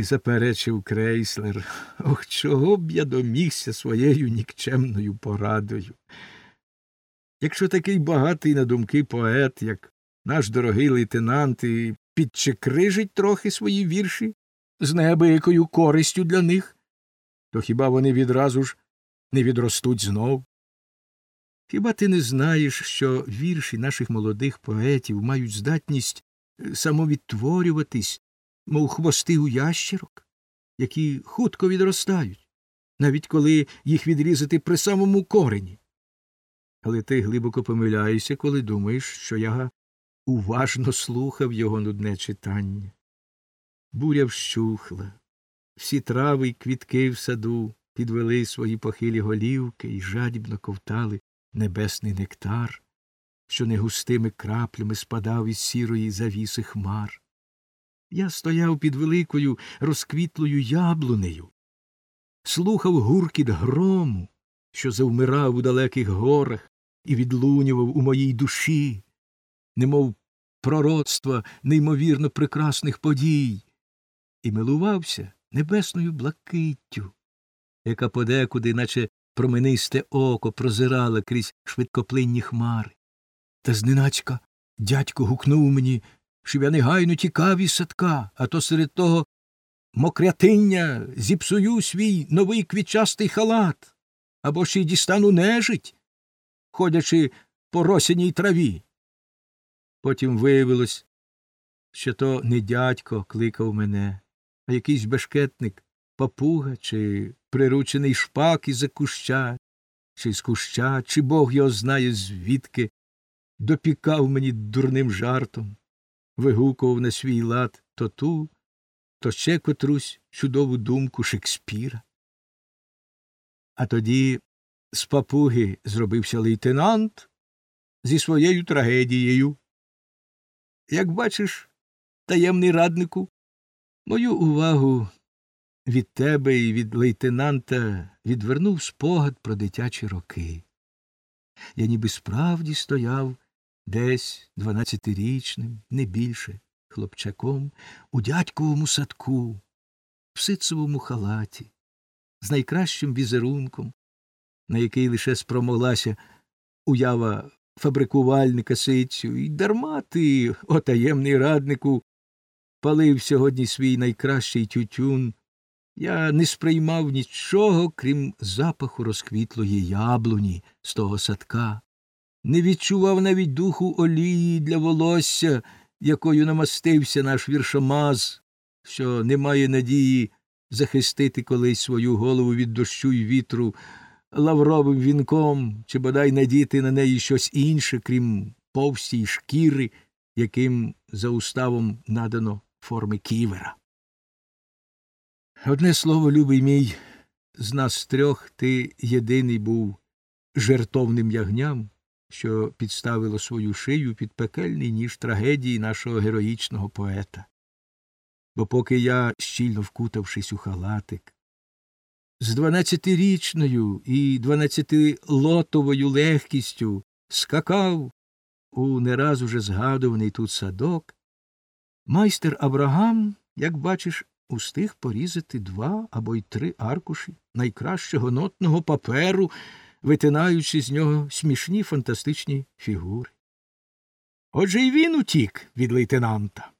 Заперечив крейслер. Ох, чого б я домігся своєю нікчемною порадою. Якщо такий багатий на думки поет, як наш дорогий лейтенант, і підчекрижить трохи свої вірші з неабиякою користю для них, то хіба вони відразу ж не відростуть знов? Хіба ти не знаєш, що вірші наших молодих поетів мають здатність е, самовідтворюватись, мов хвости у ящерок, які хутко відростають, навіть коли їх відрізати при самому корені? Але ти глибоко помиляєшся, коли думаєш, що я уважно слухав його нудне читання. Буря вщухла, всі трави й квітки в саду підвели свої похилі голівки і жадібно ковтали небесний нектар, що негустими краплями спадав із сірої завіси хмар. Я стояв під великою розквітлою яблунею, слухав гуркіт грому, що завмирав у далеких горах і відлунював у моїй душі, немов пророцтва неймовірно прекрасних подій, і милувався небесною блакиттю, яка подекуди, наче променисте око, прозирала крізь швидкоплинні хмари. Та зненачка дядько гукнув мені, щоб я негайно тікав із садка, а то серед того мокрятиння зіпсую свій новий квітчастий халат або ще й дістану нежить, ходячи по росяній траві. Потім виявилось, що то не дядько кликав мене, а якийсь бешкетник, папуга чи приручений шпак із за куща, чи з куща, чи бог його знає звідки, допікав мені дурним жартом, вигукував на свій лад то ту, то ще котрусь чудову думку Шекспіра. А тоді з папуги зробився лейтенант зі своєю трагедією. Як бачиш, таємний раднику, мою увагу від тебе і від лейтенанта відвернув спогад про дитячі роки. Я ніби справді стояв десь дванадцятирічним, не більше, хлопчаком, у дядьковому садку, в ситцевому халаті, з найкращим візерунком, на який лише спромоглася уява фабрикувальника ситцю, і дарма ти, о таємний раднику, палив сьогодні свій найкращий тютюн. Я не сприймав нічого, крім запаху розквітлої яблуні з того садка, не відчував навіть духу олії для волосся, якою намастився наш віршомаз, що не має надії захистити колись свою голову від дощу й вітру лавровим вінком, чи бодай надіти на неї щось інше, крім повстій шкіри, яким за уставом надано форми ківера. Одне слово, любий мій, з нас трьох ти єдиний був жертовним ягням, що підставило свою шию під пекельний ніж трагедії нашого героїчного поета. Бо поки я, щільно вкутавшись у халатик, з дванадцятирічною і дванадцятилотовою легкістю скакав у не раз уже згадуваний тут садок, майстер Абрагам, як бачиш, устиг порізати два або й три аркуші найкращого нотного паперу, витинаючи з нього смішні фантастичні фігури. Отже й він утік від лейтенанта.